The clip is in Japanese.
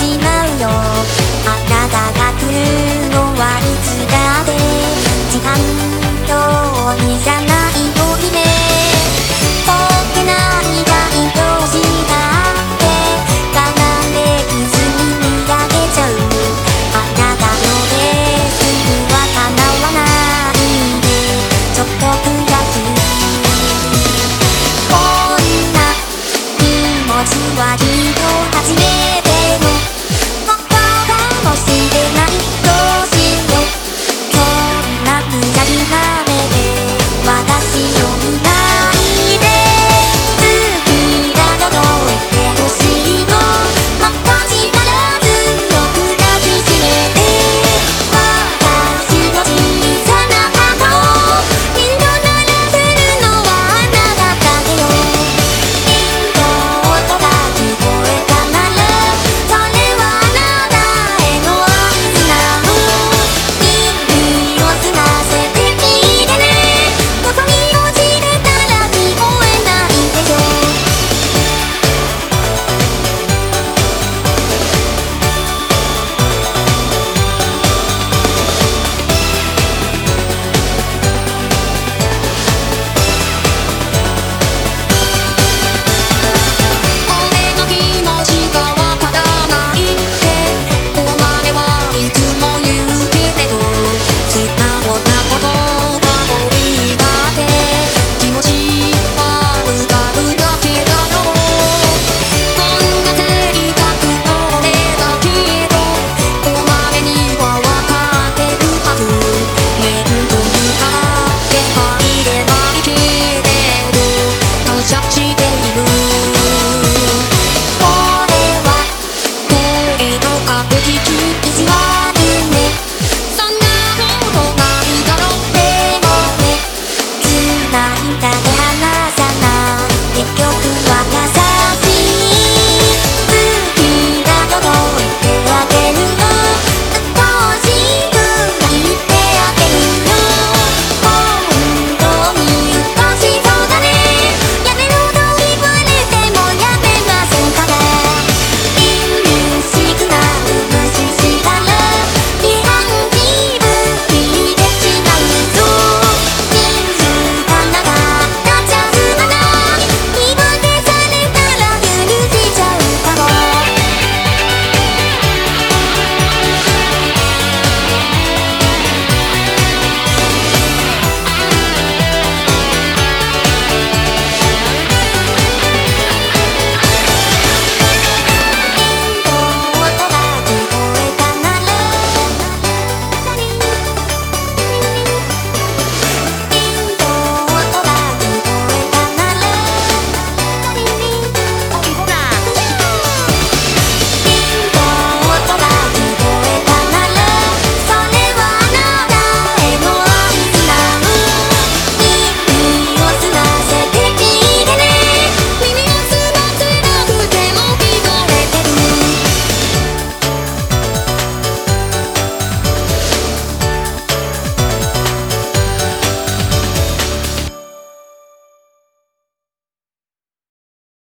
しまうよ